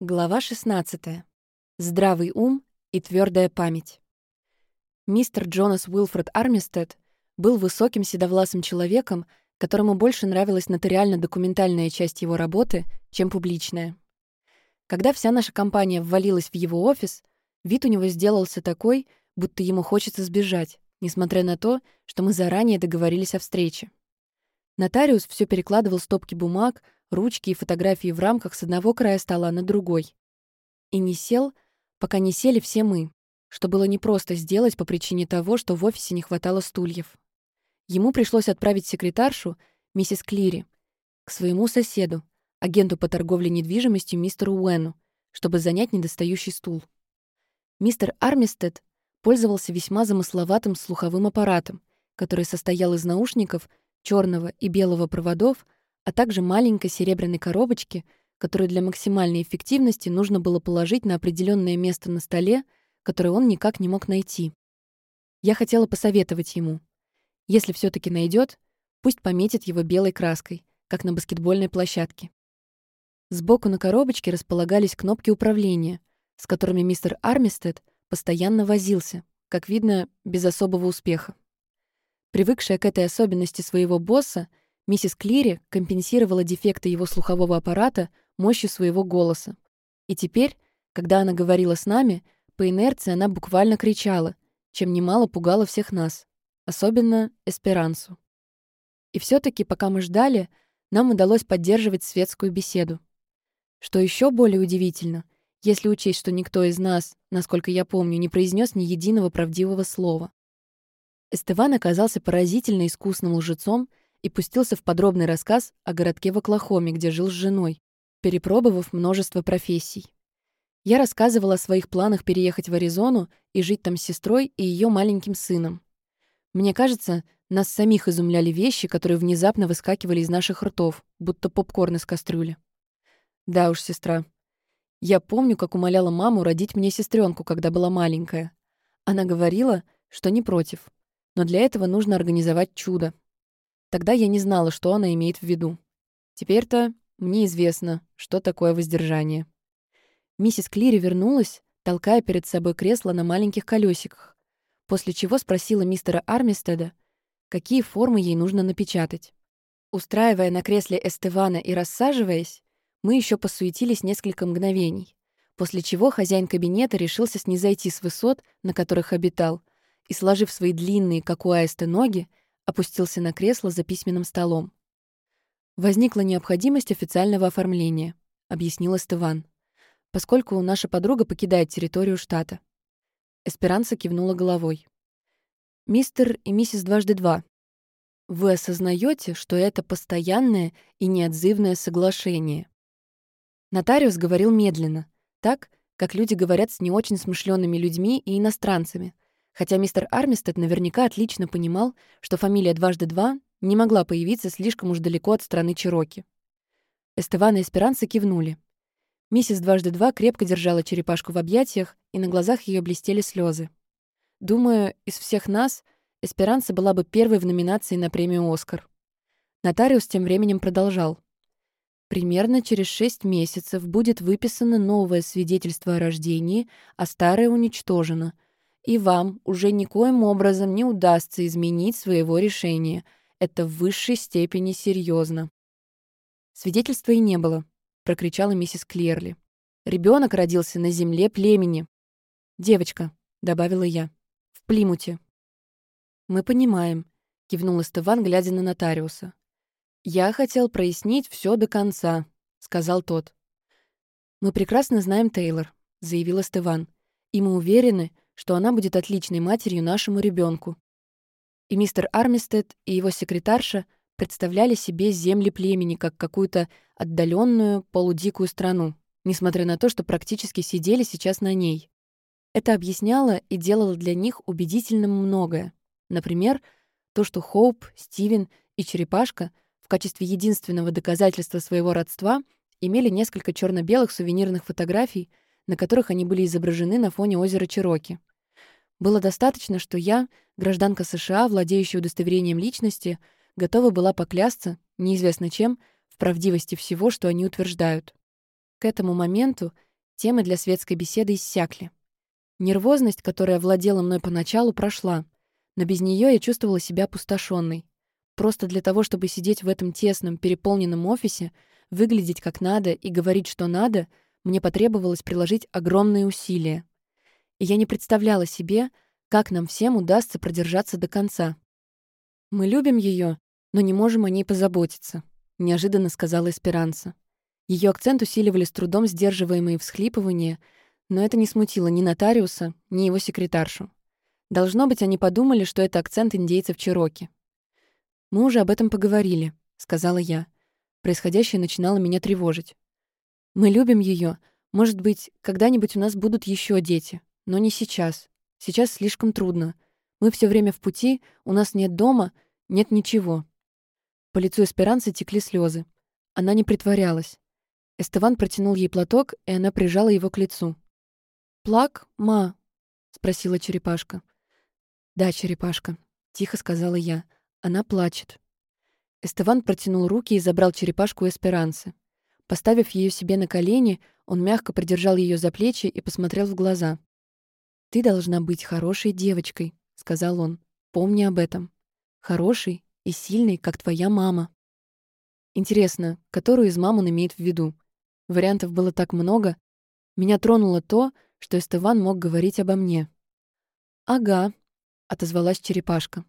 Глава 16. Здравый ум и твердая память. Мистер Джонас Уилфред Армистед был высоким седовласым человеком, которому больше нравилась нотариально-документальная часть его работы, чем публичная. Когда вся наша компания ввалилась в его офис, вид у него сделался такой, будто ему хочется сбежать, несмотря на то, что мы заранее договорились о встрече. Нотариус все перекладывал стопки бумаг, ручки и фотографии в рамках с одного края стола на другой. И не сел, пока не сели все мы, что было непросто сделать по причине того, что в офисе не хватало стульев. Ему пришлось отправить секретаршу, миссис Клири, к своему соседу, агенту по торговле недвижимостью мистеру Уэну, чтобы занять недостающий стул. Мистер Армистед пользовался весьма замысловатым слуховым аппаратом, который состоял из наушников, черного и белого проводов, а также маленькой серебряной коробочки, которую для максимальной эффективности нужно было положить на определенное место на столе, которое он никак не мог найти. Я хотела посоветовать ему. Если все таки найдет, пусть пометит его белой краской, как на баскетбольной площадке. Сбоку на коробочке располагались кнопки управления, с которыми мистер Армистед постоянно возился, как видно, без особого успеха. Привыкшая к этой особенности своего босса, Миссис Клири компенсировала дефекты его слухового аппарата мощью своего голоса. И теперь, когда она говорила с нами, по инерции она буквально кричала, чем немало пугала всех нас, особенно Эсперансу. И все таки пока мы ждали, нам удалось поддерживать светскую беседу. Что еще более удивительно, если учесть, что никто из нас, насколько я помню, не произнес ни единого правдивого слова. Эстеван оказался поразительно искусным лжецом и пустился в подробный рассказ о городке в Оклахоме, где жил с женой, перепробовав множество профессий. Я рассказывала о своих планах переехать в Аризону и жить там с сестрой и ее маленьким сыном. Мне кажется, нас самих изумляли вещи, которые внезапно выскакивали из наших ртов, будто попкорн из кастрюли. Да уж, сестра. Я помню, как умоляла маму родить мне сестренку, когда была маленькая. Она говорила, что не против. Но для этого нужно организовать чудо. Тогда я не знала, что она имеет в виду. Теперь-то мне известно, что такое воздержание. Миссис Клири вернулась, толкая перед собой кресло на маленьких колесиках, после чего спросила мистера Армистеда, какие формы ей нужно напечатать. Устраивая на кресле Эстевана и рассаживаясь, мы еще посуетились несколько мгновений, после чего хозяин кабинета решился снизойти с высот, на которых обитал, и, сложив свои длинные, как у аиста, ноги, опустился на кресло за письменным столом. «Возникла необходимость официального оформления», — объяснил Эстыван, «поскольку наша подруга покидает территорию штата». Эсперанца кивнула головой. «Мистер и миссис дважды два, вы осознаете, что это постоянное и неотзывное соглашение?» Нотариус говорил медленно, так, как люди говорят с не очень смышленными людьми и иностранцами — хотя мистер Армистед наверняка отлично понимал, что фамилия «дважды два» не могла появиться слишком уж далеко от страны Чироки. Эстеван и Эсперанца кивнули. Миссис «дважды два» крепко держала черепашку в объятиях, и на глазах ее блестели слезы. Думаю, из всех нас Эсперанца была бы первой в номинации на премию «Оскар». Нотариус тем временем продолжал. Примерно через шесть месяцев будет выписано новое свидетельство о рождении, а старое уничтожено — и вам уже никоим образом не удастся изменить своего решения. Это в высшей степени серьезно. Свидетельства и не было, прокричала миссис Клерли. Ребенок родился на земле племени. Девочка, добавила я, в Плимуте. Мы понимаем, кивнул Эстеван, глядя на нотариуса. Я хотел прояснить все до конца, сказал тот. Мы прекрасно знаем Тейлор, заявил Эстеван. И мы уверены, что она будет отличной матерью нашему ребенку. И мистер Армистед и его секретарша представляли себе земли племени как какую-то отдаленную, полудикую страну, несмотря на то, что практически сидели сейчас на ней. Это объясняло и делало для них убедительным многое. Например, то, что Хоуп, Стивен и Черепашка в качестве единственного доказательства своего родства имели несколько черно белых сувенирных фотографий, на которых они были изображены на фоне озера Чироки. Было достаточно, что я, гражданка США, владеющая удостоверением личности, готова была поклясться, неизвестно чем, в правдивости всего, что они утверждают. К этому моменту темы для светской беседы иссякли. Нервозность, которая владела мной поначалу, прошла, но без нее я чувствовала себя опустошенной. Просто для того, чтобы сидеть в этом тесном, переполненном офисе, выглядеть как надо и говорить, что надо, мне потребовалось приложить огромные усилия. И я не представляла себе, как нам всем удастся продержаться до конца. «Мы любим ее, но не можем о ней позаботиться», — неожиданно сказала Эсперанца. Ее акцент усиливали с трудом сдерживаемые всхлипывания, но это не смутило ни нотариуса, ни его секретаршу. Должно быть, они подумали, что это акцент индейцев Чироки. «Мы уже об этом поговорили», — сказала я. Происходящее начинало меня тревожить. «Мы любим ее. Может быть, когда-нибудь у нас будут еще дети. Но не сейчас. Сейчас слишком трудно. Мы все время в пути, у нас нет дома, нет ничего». По лицу Эсперанцы текли слезы. Она не притворялась. Эстеван протянул ей платок, и она прижала его к лицу. «Плак, ма?» — спросила черепашка. «Да, черепашка», — тихо сказала я. «Она плачет». Эстеван протянул руки и забрал черепашку Эсперанцы. Поставив ее себе на колени, он мягко придержал ее за плечи и посмотрел в глаза. «Ты должна быть хорошей девочкой», — сказал он. «Помни об этом. Хорошей и сильной, как твоя мама». Интересно, которую из мам он имеет в виду? Вариантов было так много. Меня тронуло то, что Эстеван мог говорить обо мне. «Ага», — отозвалась черепашка.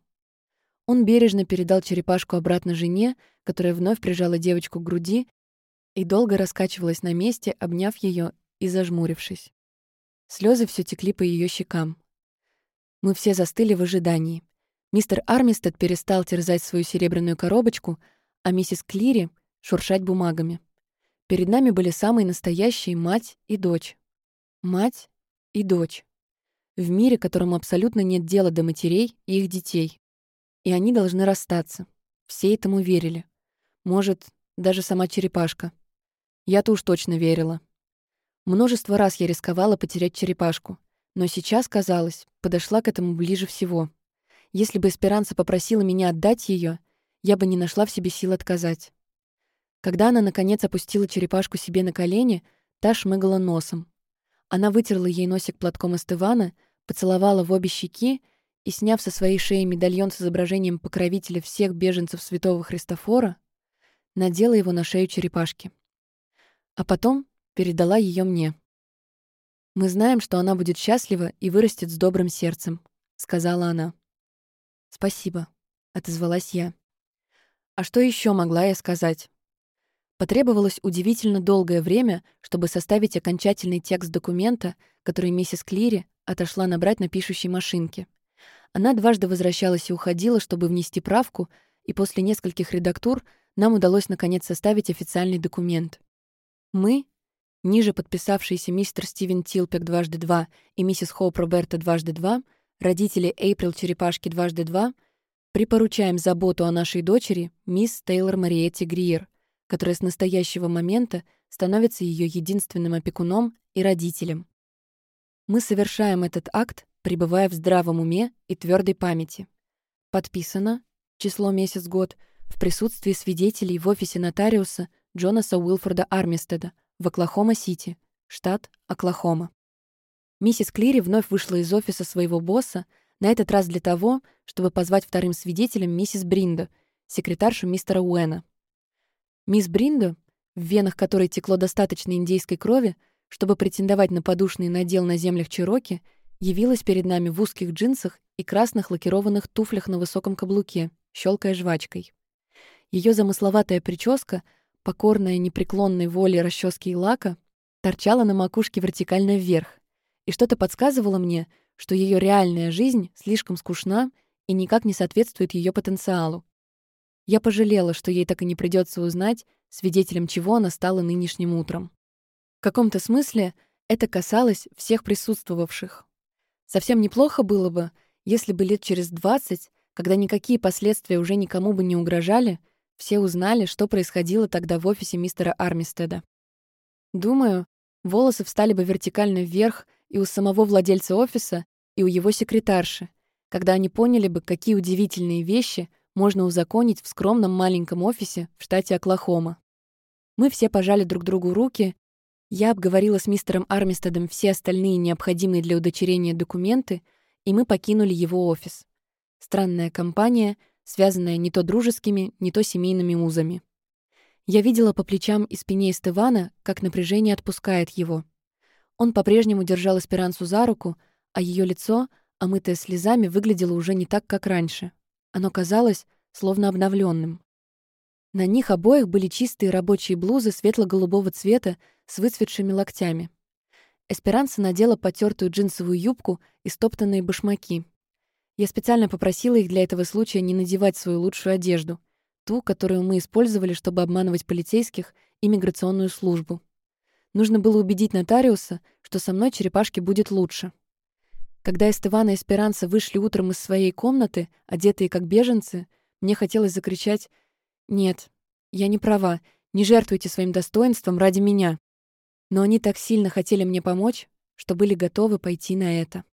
Он бережно передал черепашку обратно жене, которая вновь прижала девочку к груди и долго раскачивалась на месте, обняв ее и зажмурившись. Слезы все текли по ее щекам. Мы все застыли в ожидании. Мистер Армистед перестал терзать свою серебряную коробочку, а миссис Клири — шуршать бумагами. Перед нами были самые настоящие мать и дочь. Мать и дочь в мире, которому абсолютно нет дела до матерей и их детей. И они должны расстаться. Все этому верили. Может, даже сама черепашка. Я-то уж точно верила. Множество раз я рисковала потерять черепашку, но сейчас, казалось, подошла к этому ближе всего. Если бы Эсперанца попросила меня отдать ее, я бы не нашла в себе сил отказать. Когда она, наконец, опустила черепашку себе на колени, та шмыгала носом. Она вытерла ей носик платком из Тывана — поцеловала в обе щеки и, сняв со своей шеи медальон с изображением покровителя всех беженцев святого Христофора, надела его на шею черепашки. А потом передала ее мне. «Мы знаем, что она будет счастлива и вырастет с добрым сердцем», — сказала она. «Спасибо», — отозвалась я. А что еще могла я сказать? Потребовалось удивительно долгое время, чтобы составить окончательный текст документа, который миссис Клири отошла набрать на пишущей машинке. Она дважды возвращалась и уходила, чтобы внести правку, и после нескольких редактур нам удалось наконец составить официальный документ. Мы, ниже подписавшиеся мистер Стивен Тилпек дважды два и миссис Хоуп Роберта дважды два, родители Эйприл Черепашки дважды два, припоручаем заботу о нашей дочери мисс Тейлор Мариетти Гриер, которая с настоящего момента становится ее единственным опекуном и родителем. Мы совершаем этот акт, пребывая в здравом уме и твердой памяти. Подписано, число месяц-год, в присутствии свидетелей в офисе нотариуса Джонаса Уилфорда Армистеда в Оклахома-Сити, штат Оклахома. Миссис Клири вновь вышла из офиса своего босса, на этот раз для того, чтобы позвать вторым свидетелем миссис Бринда, секретаршу мистера Уэна. Мисс Бринда, в венах которой текло достаточно индейской крови, чтобы претендовать на подушный надел на землях Чироки, явилась перед нами в узких джинсах и красных лакированных туфлях на высоком каблуке, щелкая жвачкой. Ее замысловатая прическа, покорная непреклонной воле расчески и лака, торчала на макушке вертикально вверх, и что-то подсказывало мне, что ее реальная жизнь слишком скучна и никак не соответствует ее потенциалу. Я пожалела, что ей так и не придется узнать, свидетелем чего она стала нынешним утром. В каком-то смысле это касалось всех присутствовавших. Совсем неплохо было бы, если бы лет через 20, когда никакие последствия уже никому бы не угрожали, все узнали, что происходило тогда в офисе мистера Армистеда. Думаю, волосы встали бы вертикально вверх и у самого владельца офиса, и у его секретарши, когда они поняли бы, какие удивительные вещи можно узаконить в скромном маленьком офисе в штате Оклахома. Мы все пожали друг другу руки Я обговорила с мистером Армистедом все остальные необходимые для удочерения документы, и мы покинули его офис. Странная компания, связанная не то дружескими, не то семейными узами. Я видела по плечам и спине Эстывана, как напряжение отпускает его. Он по-прежнему держал Эсперансу за руку, а ее лицо, омытое слезами, выглядело уже не так, как раньше. Оно казалось словно обновленным. На них обоих были чистые рабочие блузы светло-голубого цвета с выцветшими локтями. Эсперанса надела потертую джинсовую юбку и стоптанные башмаки. Я специально попросила их для этого случая не надевать свою лучшую одежду, ту, которую мы использовали, чтобы обманывать полицейских и миграционную службу. Нужно было убедить нотариуса, что со мной черепашке будет лучше. Когда Эстывана и Эсперанса вышли утром из своей комнаты, одетые как беженцы, мне хотелось закричать «Нет, я не права, не жертвуйте своим достоинством ради меня». Но они так сильно хотели мне помочь, что были готовы пойти на это.